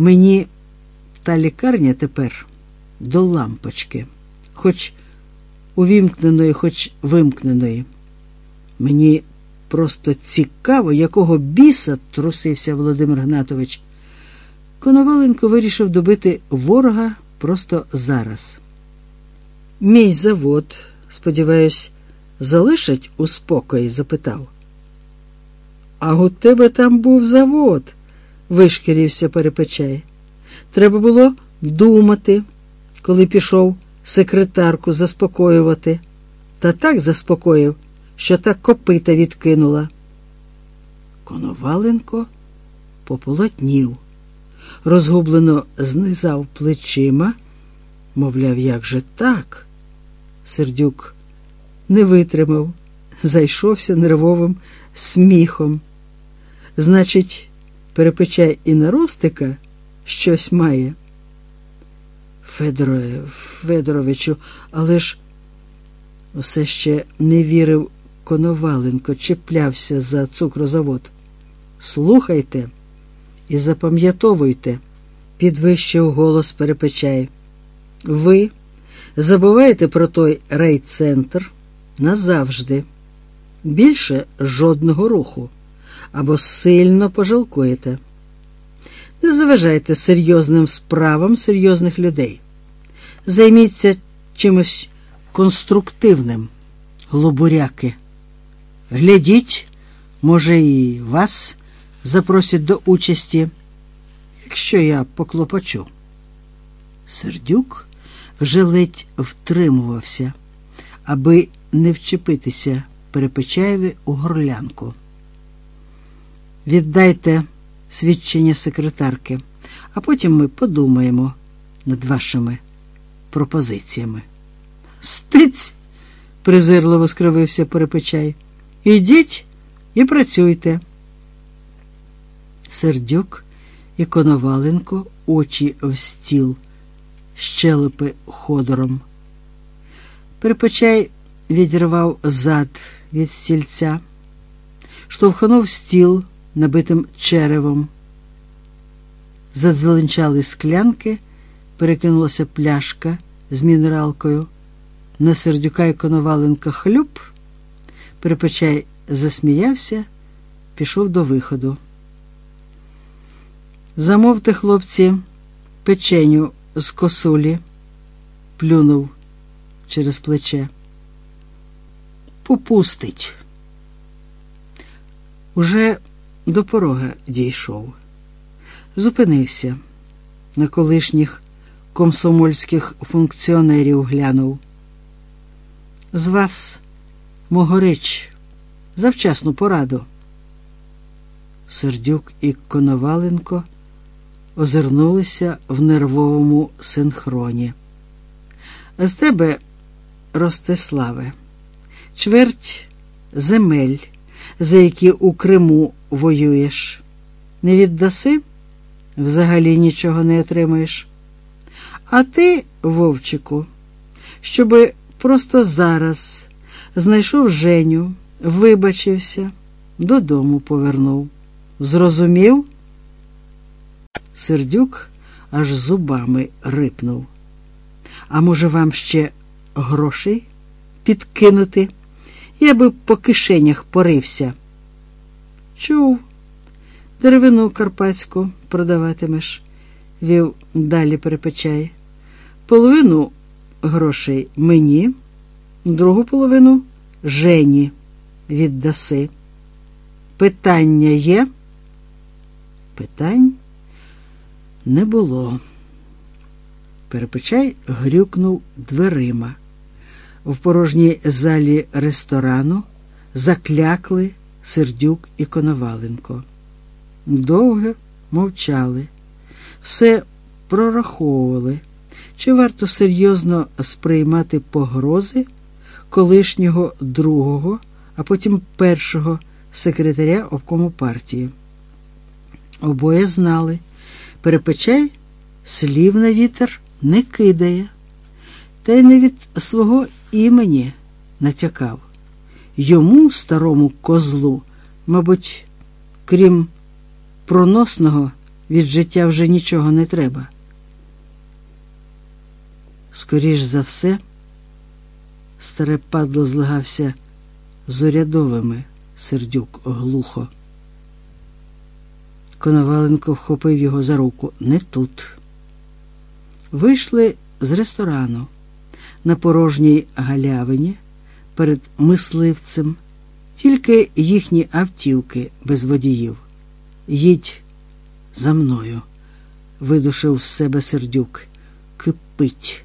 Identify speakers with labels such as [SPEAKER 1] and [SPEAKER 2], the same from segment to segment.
[SPEAKER 1] Мені та лікарня тепер до лампочки, хоч увімкненої, хоч вимкненої. Мені просто цікаво, якого біса трусився Володимир Гнатович. Коноваленко вирішив добити ворога просто зараз. Мій завод, сподіваюсь, залишать у спокої? запитав. А у тебе там був завод, вишкірився перепечай. Треба було думати, коли пішов секретарку заспокоювати. Та так заспокоїв, що так копита відкинула. Коноваленко пополотнів, розгублено знизав плечима, мовляв, як же так? Сердюк не витримав, зайшовся нервовим сміхом. Значить, перепечай і на Ростика щось має. Федоре, Федоровичу, але ж все ще не вірив Коноваленко, чіплявся за цукрозавод. Слухайте і запам'ятовуйте, підвищив голос перепечай. Ви забуваєте про той райцентр назавжди. Більше жодного руху або сильно пожалкуєте. Не заважайте серйозним справам серйозних людей. Займіться чимось конструктивним, глобуряки. Глядіть, може, і вас запросять до участі, якщо я поклопочу. Сердюк вже ледь втримувався, аби не вчепитися Перепечаєві у горлянку. Віддайте свідчення секретарки, а потім ми подумаємо над вашими пропозиціями. Стиць, презирливо скривився Перепечай. Ідіть і працюйте. Сердюк і Коноваленко очі в стіл, щелепи ходором. Перепечай відірвав зад від стільця, штовхнув стіл набитим черевом. Задзеленчали склянки, перекинулася пляшка з мінералкою. На сердюка і Коноваленка хлюб. Перепечай засміявся, пішов до виходу. Замовте, хлопці, печеню з косулі, плюнув через плече. Попустить. Уже до порога дійшов, зупинився, на колишніх комсомольських функціонерів глянув. З вас, Могорич, завчасну пораду. Сердюк і Коноваленко озирнулися в нервовому синхроні. З тебе, Ростиславе, чверть земель, за які у Криму воюєш. Не віддаси, взагалі нічого не отримаєш. А ти, Вовчику, щоби просто зараз знайшов Женю, вибачився, додому повернув. Зрозумів? Сердюк аж зубами рипнув. А може, вам ще грошей підкинути? Я би по кишенях порився. Чув, деревину карпатську продаватимеш, вів далі перепечай. Половину грошей мені, другу половину Жені віддаси. Питання є? Питань не було. Перепечай грюкнув дверима. В порожній залі ресторану заклякли Сердюк і Коноваленко. Довго мовчали, все прораховували, чи варто серйозно сприймати погрози колишнього другого, а потім першого секретаря обкому партії. Обоє знали, перепечай слів на вітер не кидає, та й не від свого імені натякав. Йому, старому козлу, мабуть, крім проносного від життя вже нічого не треба. Скоріш за все, старе падло злагався з урядовими, сердюк глухо. Коноваленко вхопив його за руку не тут. Вийшли з ресторану на порожній галявині перед мисливцем, тільки їхні автівки без водіїв. Їдь за мною, видушив з себе сердюк. Кипить.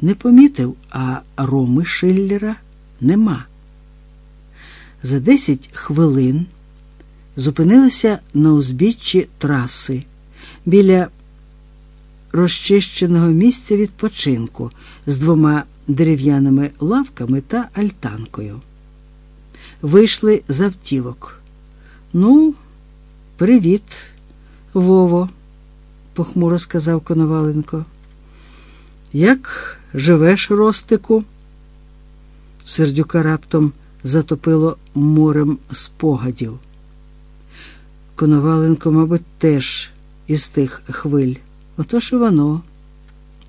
[SPEAKER 1] Не помітив, а Роми Шиллера нема. За десять хвилин зупинилися на узбіччі траси біля розчищеного місця відпочинку з двома дерев'яними лавками та альтанкою. Вийшли з автівок. Ну, привіт, Вово, похмуро сказав Коноваленко. Як живеш, Ростику? Сердюка раптом затопило морем спогадів. Коноваленко, мабуть, теж із тих хвиль. Отож і воно.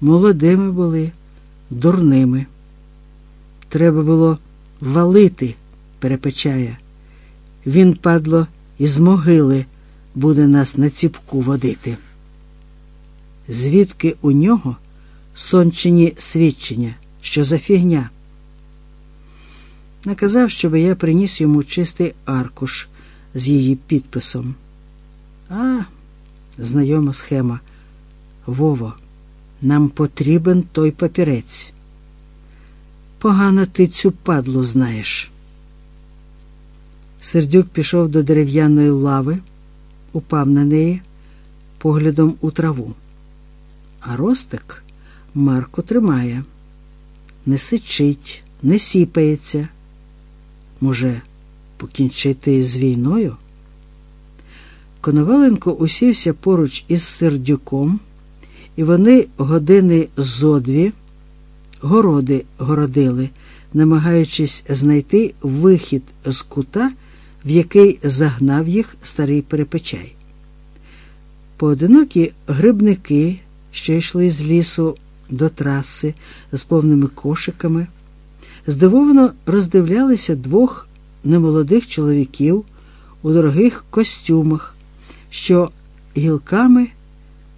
[SPEAKER 1] Молодими були, дурними. Треба було валити, перепечає. Він, падло, із могили буде нас на ціпку водити. Звідки у нього сончині свідчення, що за фігня? Наказав, щоб я приніс йому чистий аркуш з її підписом. А, знайома схема. Вово, нам потрібен той папірець. Погано ти цю падлу знаєш. Сердюк пішов до дерев'яної лави, упав на неї поглядом у траву. А ростик Марко тримає, не сичить, не сіпається. Може, покінчити з війною? Коноваленко усівся поруч із сердюком, і вони години зо дві городи городили, намагаючись знайти вихід з кута, в який загнав їх старий перепечай. Поодинокі грибники, що йшли з лісу до траси з повними кошиками, здивовано роздивлялися двох немолодих чоловіків у дорогих костюмах, що гілками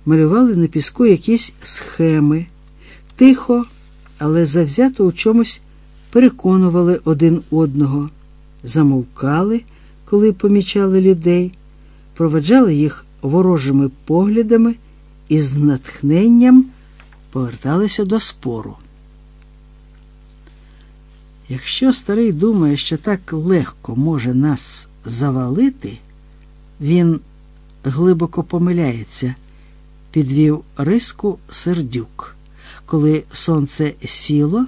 [SPEAKER 1] малювали на піску якісь схеми, тихо, але завзято у чомусь переконували один одного, замовкали, коли помічали людей, проведжали їх ворожими поглядами і з натхненням поверталися до спору. Якщо старий думає, що так легко може нас завалити, він глибоко помиляється, підвів риску сердюк, коли сонце сіло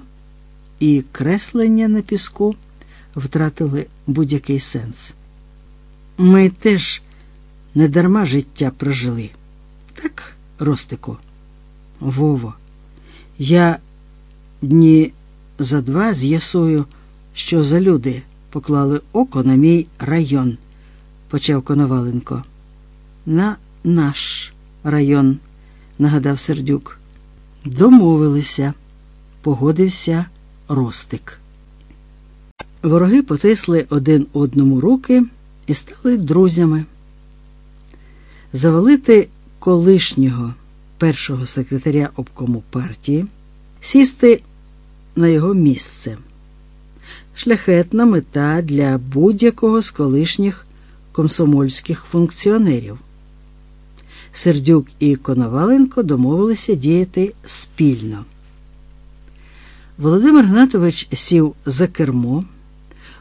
[SPEAKER 1] і креслення на піску втратили будь-який сенс. Ми теж недарма життя прожили. Так, Ростику? Вово, я дні за два з'ясую, що за люди поклали око на мій район, почав Коноваленко. На наш район, нагадав сердюк. Домовилися, погодився Ростик. Вороги потисли один одному руки і стали друзями. Завалити колишнього першого секретаря обкому партії, сісти на його місце. Шляхетна мета для будь-якого з колишніх комсомольських функціонерів. Сердюк і Коноваленко домовилися діяти спільно. Володимир Гнатович сів за кермо,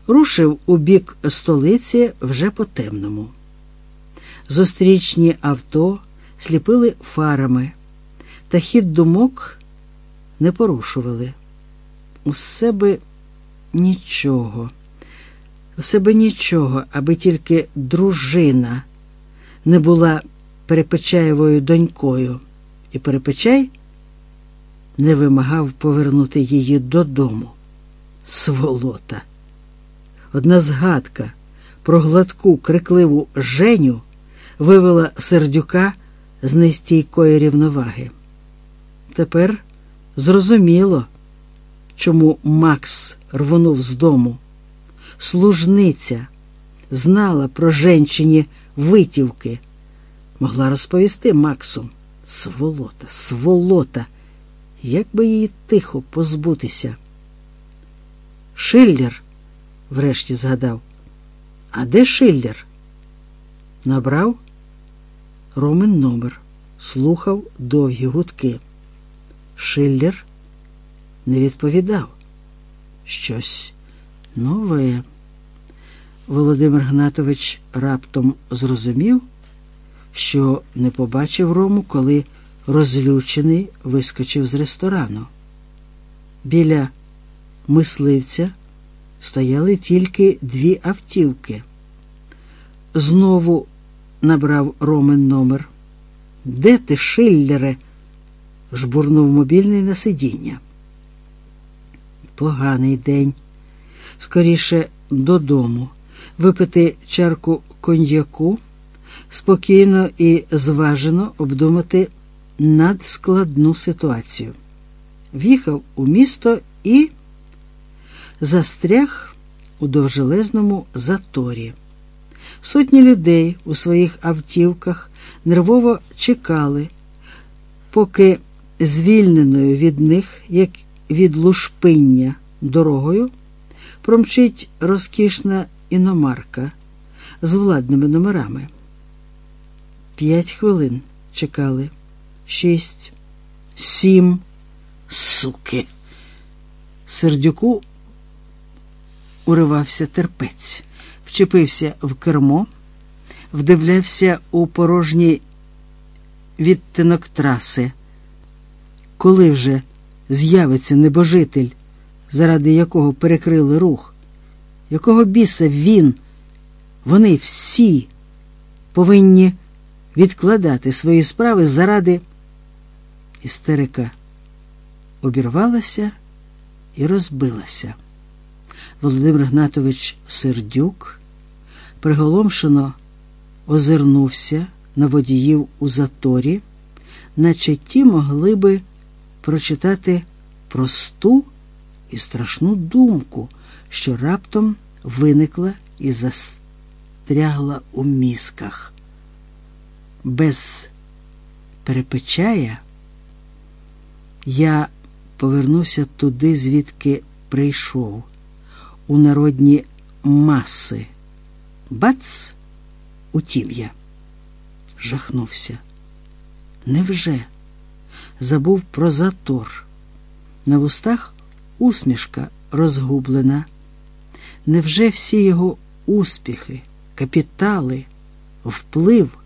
[SPEAKER 1] рушив у бік столиці вже по темному. Зустрічні авто сліпили фарами, та хід думок не порушували. У себе нічого, у себе нічого, аби тільки дружина не була Перепечаєвою донькою, і Перепечай не вимагав повернути її додому. Сволота. Одна згадка про гладку крикливу Женю вивела сердюка з нестійкої рівноваги. Тепер зрозуміло, чому Макс рвонув з дому. Служниця знала про женщині витівки, могла розповісти Максу. Сволота, сволота, як би її тихо позбутися. Шиллер, врешті згадав. А де Шиллер? Набрав Ромин номер, слухав довгі гудки. Шиллер не відповідав. Щось нове. Володимир Гнатович раптом зрозумів, що не побачив Рому, коли розлючений вискочив з ресторану. Біля мисливця стояли тільки дві автівки. Знову набрав Ромен номер. Де ти, Шиллере? жбурнув мобільний на сидіння. Поганий день. Скоріше додому, випити чарку коньяку, спокійно і зважено обдумати надскладну ситуацію. В'їхав у місто і застряг у довжелезному заторі. Сотні людей у своїх автівках нервово чекали, поки звільненою від них, як від лушпиння дорогою, промчить розкішна іномарка з владними номерами. П'ять хвилин чекали, шість, сім, суки. Сердюку уривався терпець, вчепився в кермо, вдивлявся у порожній відтинок траси. Коли вже з'явиться небожитель, заради якого перекрили рух, якого біса він, вони всі повинні відкладати свої справи заради істерика обірвалася і розбилася. Володимир Гнатович Сердюк приголомшено озирнувся на водіїв у заторі, наче ті могли би прочитати просту і страшну думку, що раптом виникла і застрягла у мізках. Без перепечая я повернуся туди, звідки прийшов у народні маси. Бац, утім я жахнувся. Невже забув про затор? На вустах усмішка розгублена. Невже всі його успіхи, капітали, вплив,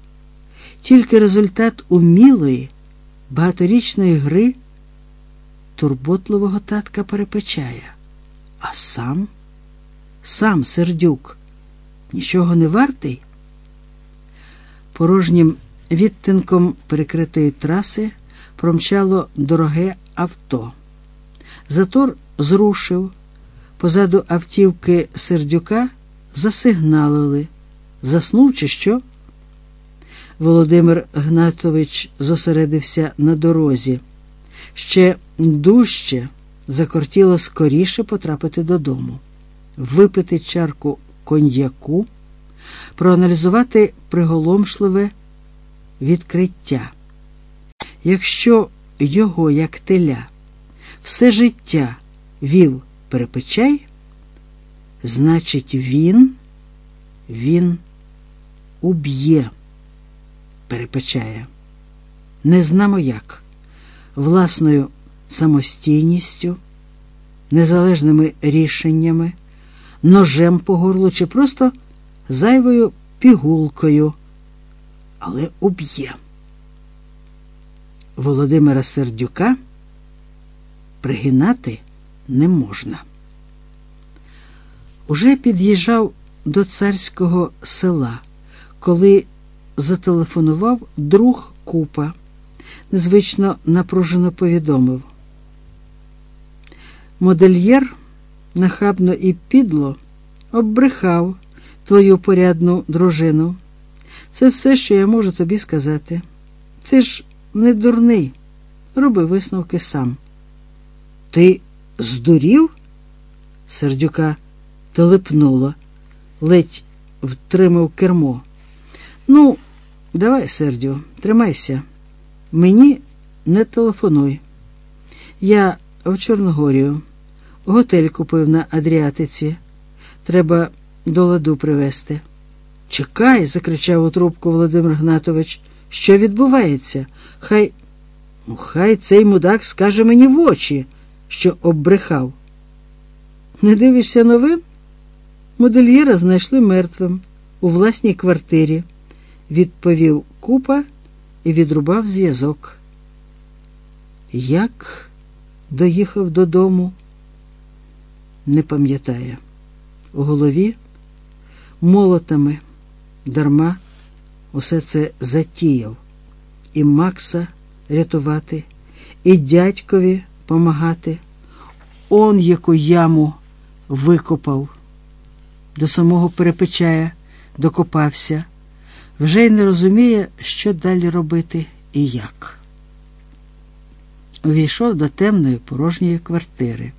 [SPEAKER 1] тільки результат умілої, багаторічної гри турботливого татка перепечає, а сам? сам сердюк, нічого не вартий? Порожнім відтинком перекритої траси промчало дороге авто. Затор зрушив, позаду автівки сердюка засигналили. Заснув, чи що? Володимир Гнатович зосередився на дорозі. Ще дужче закортіло скоріше потрапити додому випити чарку коньяку, проаналізувати приголомшливе відкриття. Якщо його, як теля, все життя вів перепечай, значить, він, він уб'є, перепечає. Не знамо як, власною самостійністю, незалежними рішеннями ножем по горлу чи просто зайвою пігулкою, але уб'є. Володимира Сердюка пригинати не можна. Уже під'їжджав до царського села, коли зателефонував друг купа, незвично напружено повідомив. Модельєр нахабно і підло оббрехав твою порядну дружину. Це все, що я можу тобі сказати. Ти ж не дурний. Роби висновки сам. Ти здурів? Сердюка телепнуло, ледь втримав кермо. Ну, давай, Сердю, тримайся. Мені не телефонуй. Я в Чорногорію. Готель купив на Адріатиці. Треба до ладу привезти. Чекай, закричав у трубку Володимир Гнатович. Що відбувається? Хай ну, хай цей мудак скаже мені в очі, що оббрехав. Не дивишся новин? Модельєра знайшли мертвим у власній квартирі, відповів купа і відрубав зв'язок. Як доїхав додому, не пам'ятає. У голові молотами дарма усе це затіяв, і Макса рятувати, і дядькові помагати. Он яку яму викопав, до самого Перепечая докопався, вже й не розуміє, що далі робити і як. Увійшов до темної порожньої квартири,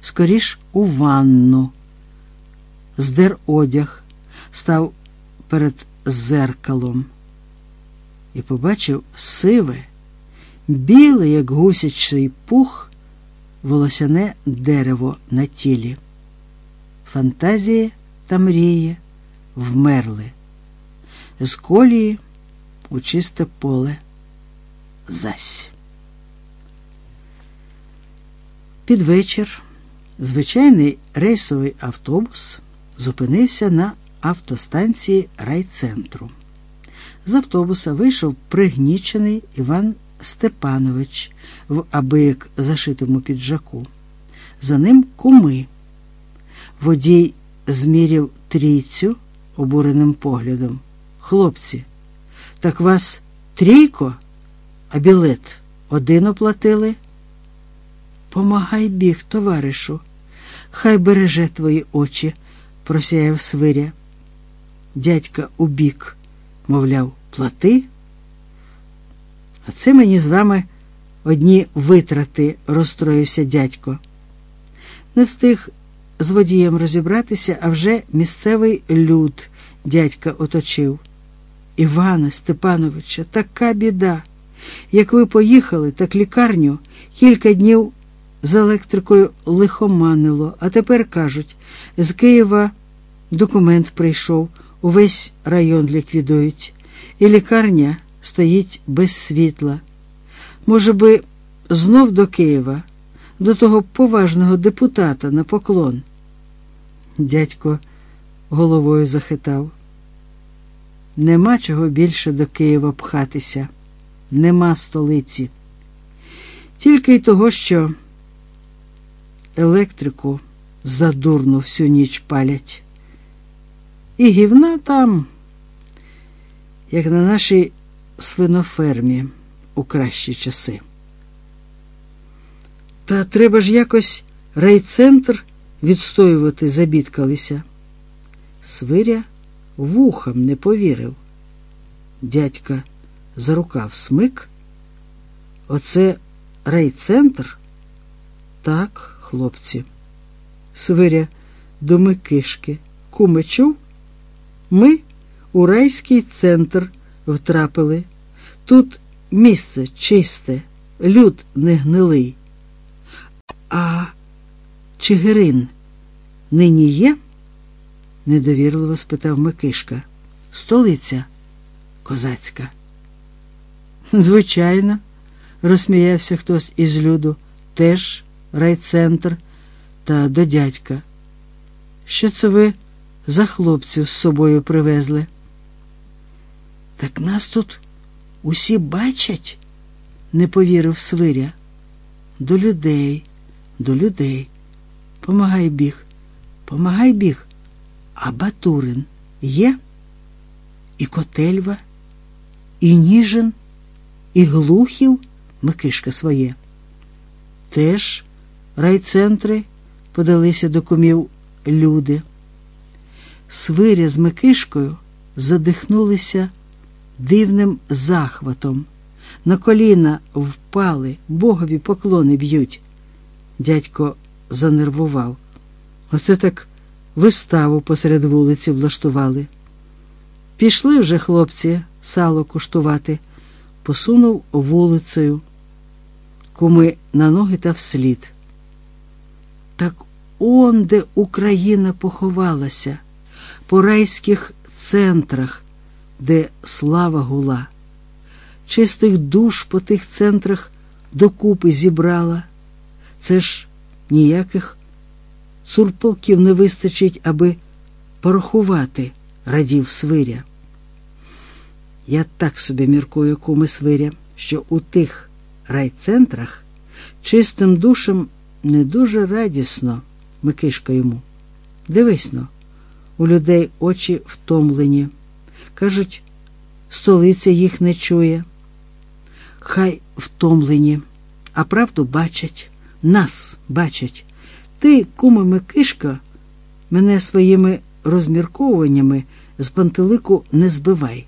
[SPEAKER 1] скоріш у ванну, здер одяг, став перед зеркалом і побачив сиве, біле, як гусячий пух, волосяне дерево на тілі. Фантазії та мрії вмерли. З колії у чисте поле зась. Під вечір звичайний рейсовий автобус зупинився на автостанції райцентру. З автобуса вийшов пригнічений Іван Степанович в абияк зашитому піджаку. За ним куми. Водій зміряв трійцю обуреним поглядом. Хлопці, так вас трійко, а білет один оплатили? Помагай біг, товаришу, хай береже твої очі, просяяв свиря. Дядька убік, мовляв, плати. А це мені з вами одні витрати, розстроївся дядько. Не встиг з водієм розібратися, а вже місцевий люд дядька оточив. Івана Степановича, така біда. Як ви поїхали, так лікарню кілька днів з електрикою лихоманило, а тепер кажуть, з Києва документ прийшов, увесь район ліквідують, і лікарня стоїть без світла. Може би, знов до Києва, до того поважного депутата на поклон. Дядько головою захитав. Нема чого більше до Києва пхатися, нема столиці. Тільки й того, що електрику задурно всю ніч палять. І гівна там, як на нашій свинофермі у кращі часи. Та треба ж якось райцентр відстоювати, забідкалися. Свиря вухам не повірив. Дядька за рукав смик. Оце райцентр? Так, хлопці. Свиря до Микишки. Куми чув? Ми у райський центр втрапили. Тут місце чисте, люд не гнилий. А Чигирин нині є? Недовірливо спитав Микишка. Столиця козацька. Звичайно, розсміявся хтось із люду, теж райцентр та до дядька. Що це ви за хлопців з собою привезли? Так нас тут усі бачать, не повірив Свиря. До людей, до людей. Помагай біг, помагай біг. А Батурин є? І Котельва, і Ніжин, і Глухів Микишка своє. Теж райцентри подалися до кумів люди. Свиря з Микишкою задихнулися дивним захватом. На коліна впали, богові поклони б'ють. Дядько занервував. Оце так виставу посеред вулиці влаштували. Пішли вже хлопці сало куштувати, посунув вулицею, куми на ноги та вслід. Так он де Україна поховалася, по райських центрах, де слава гула, чистих душ по тих центрах докупи зібрала. Це ж ніяких цурполків не вистачить, аби порахувати, радів свиря. Я так собі міркую, куми свиря, що у тих райцентрах чистим душам не дуже радісно, Микишка йому. Дивись но, у людей очі втомлені. Кажуть, столиця їх не чує. Хай втомлені, а правду бачать, нас бачать. Ти, куме Микишка, мене своїми розмірковуваннями з пантелику не збивай.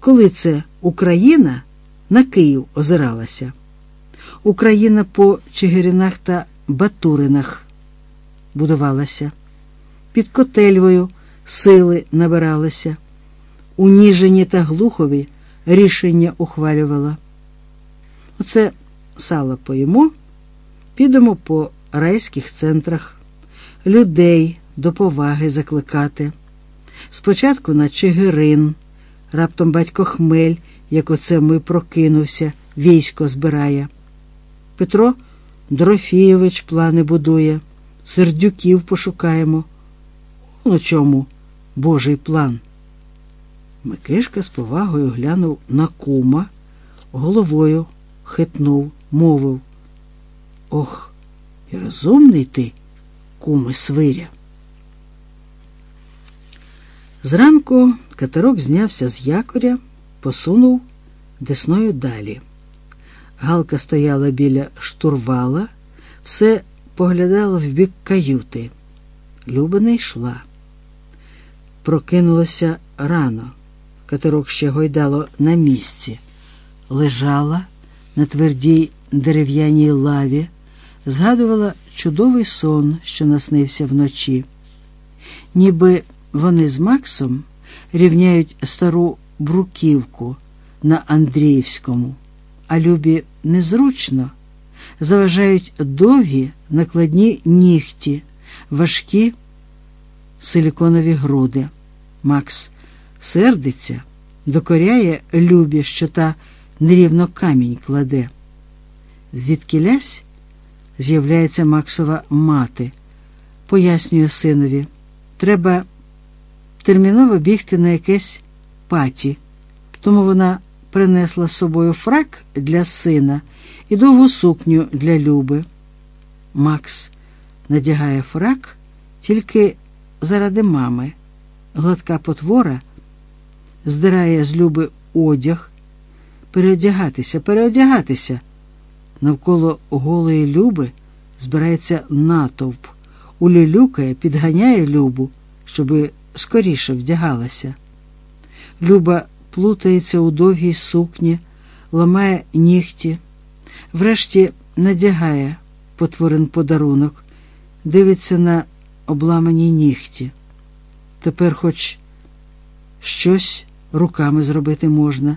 [SPEAKER 1] Коли це Україна на Київ озиралася, Україна по Чигиринах та Батуринах будувалася, під Котельвою сили набиралися, у Ніжині та Глухові рішення ухвалювала. Оце сало поїмо, підемо по райських центрах, людей до поваги закликати. Спочатку на Чигирин, раптом батько Хмель, як оце ми прокинувся, військо збирає. Петро Дорофійович плани будує, сердюків пошукаємо. У чому Божий план? Микишка з повагою глянув на кума, головою хитнув, мовив. Ох, і розумний ти, куме свиря. Зранку катерок знявся з якоря, посунув десною далі. Галка стояла біля штурвала, все поглядала в бік каюти. Люба не йшла. Прокинулася рано. Катерок ще гойдало на місці, лежала на твердій дерев'яній лаві, згадувала чудовий сон, що наснився вночі. Ніби вони з Максом рівняють стару бруківку на Андріївському, а любі незручно заважають довгі накладні нігті, важкі силіконові груди. Макс сердиться, докоряє любі, що та нерівно камінь кладе. Звідки лясь з'являється Максова мати, пояснює синові, треба терміново бігти на якесь паті, тому вона принесла з собою фрак для сина і довгу сукню для Люби. Макс надягає фрак тільки заради мами. Гладка потвора здирає з Люби одяг, переодягатися, переодягатися. Навколо голої Люби збирається натовп, улюлюкає, підганяє Любу, щоби скоріше вдягалася. Люба плутається у довгій сукні, ламає нігті, врешті надягає потворен подарунок, дивиться на обламані нігті. Тепер хоч щось руками зробити можна,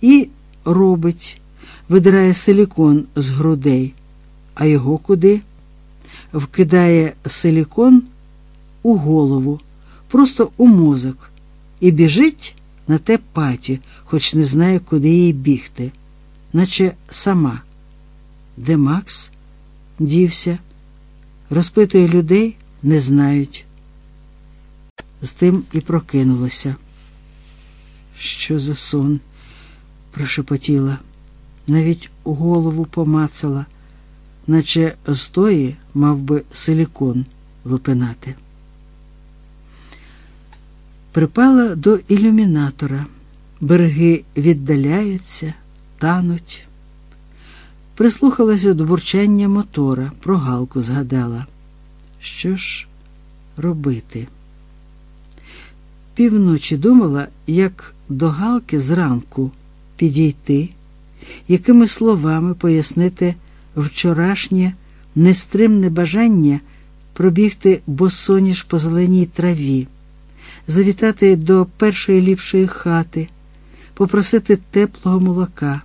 [SPEAKER 1] і робить, видирає силікон з грудей, а його куди? Вкидає силікон у голову, просто у мозок, і біжить на те паті, хоч не знає, куди їй бігти, наче сама. Де Макс дівся, розпитує людей, не знають. З тим і прокинулася. Що за сон? прошепотіла, навіть голову помацала, наче з тої мав би силікон випинати. Припала до ілюмінатора, береги віддаляються, тануть. Прислухалася до бурчання мотора, про галку згадала. Що ж робити? півночі думала, як до Галки зранку підійти, якими словами пояснити вчорашнє нестримне бажання пробігти босоніж по зеленій траві, завітати до першої ліпшої хати, попросити теплого молока,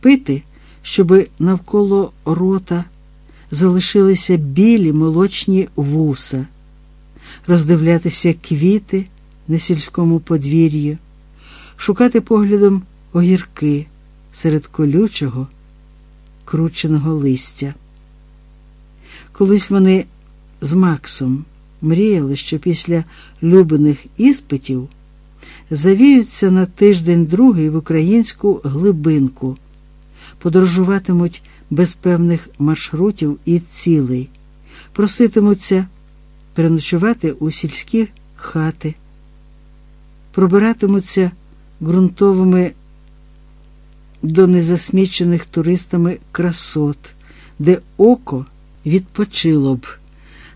[SPEAKER 1] пити, щоби навколо рота залишилися білі молочні вуса, роздивлятися квіти на сільському подвір'ї, шукати поглядом огірки серед колючого, крученого листя. Колись вони з Максом мріяли, що після любених іспитів завіються на тиждень другий в українську глибинку, подорожуватимуть без певних маршрутів і цілей, проситимуться переночувати у сільські хати, пробиратимуться ґрунтовими до незасмічених туристами красот, де око відпочило б,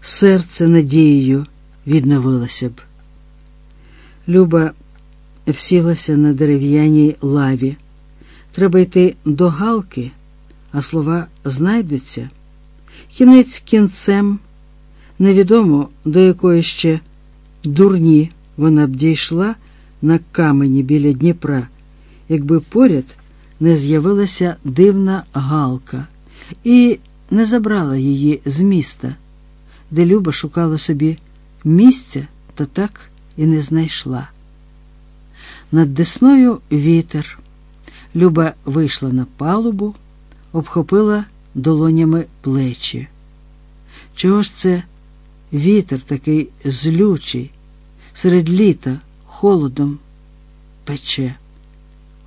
[SPEAKER 1] серце надією відновилося б. Люба всілася на дерев'яній лаві. Треба йти до галки, а слова знайдуться. Кінець кінцем, невідомо до якої ще дурні вона б дійшла на камені біля Дніпра, якби поряд не з'явилася дивна галка і не забрала її з міста, де Люба шукала собі місця та так і не знайшла. Над десною вітер. Люба вийшла на палубу, обхопила долонями плечі. Чого ж це вітер такий злючий, серед літа холодом пече?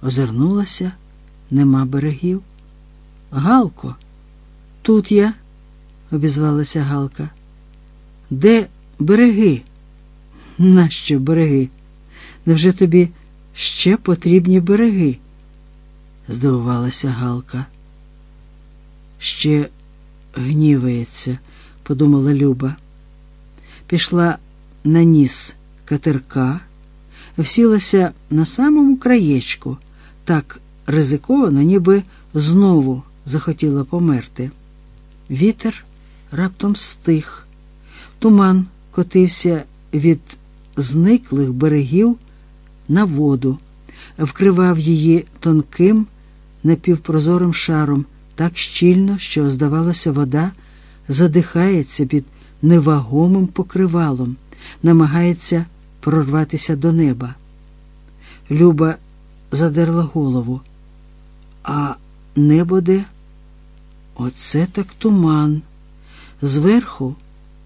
[SPEAKER 1] Озирнулася, нема берегів. Галко, тут я, обізвалася Галка. Де береги? Нащо береги? Невже тобі ще потрібні береги? здивувалася Галка. Ще гнівається, подумала Люба. Пішла на ніс катерка, всілася на самому краєчку, так ризиковано, ніби знову захотіла померти. Вітер раптом стих, туман котився від зниклих берегів на воду, вкривав її тонким напівпрозорим шаром так щільно, що, здавалося, вода задихається під невагомим покривалом, намагається прорватися до неба. Люба задерла голову. А небо де? Оце так туман. Зверху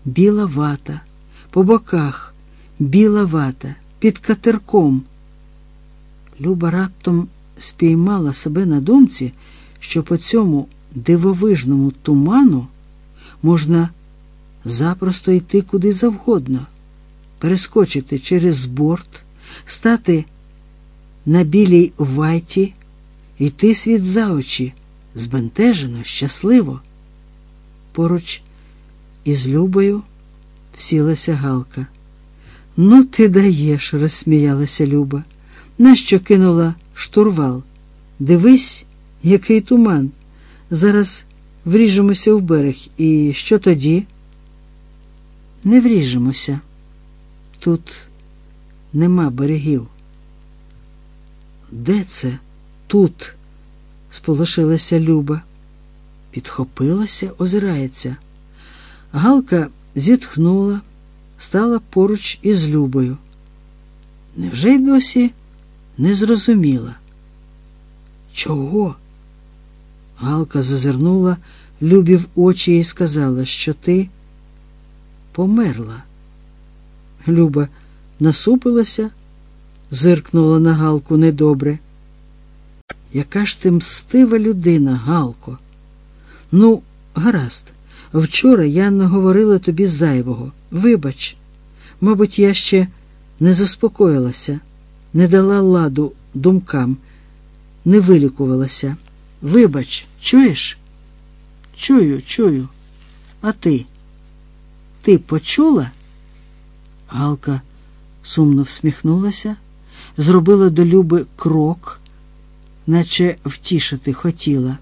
[SPEAKER 1] біла вата, по боках біла вата, під катерком. Люба раптом спіймала себе на думці, що по цьому дивовижному туману можна запросто йти куди завгодно, перескочити через борт, стати на білій вайті, йти світ за очі, збентежено, щасливо. Поруч із Любою всілася Галка. Ну, ти даєш, розсміялася Люба. Нащо кинула штурвал? Дивись, який туман. Зараз вріжемося в берег. І що тоді? Не вріжемося. Тут нема берегів. Де це? Тут? сполошилася Люба. Підхопилася, озирається. Галка зітхнула, стала поруч із Любою. Невже й досі не зрозуміла? Чого? Галка зазирнула Любі в очі і сказала, що ти померла. Люба насупилася, зиркнула на Галку недобре. Яка ж ти мстива людина, Галко? Ну, гаразд, вчора я наговорила тобі зайвого. Вибач, мабуть, я ще не заспокоїлася, не дала ладу думкам, не вилікувалася. Вибач, чуєш? Чую, чую. А ти? Ти почула? Галка сумно всміхнулася, зробила до Люби крок, наче втішити хотіла.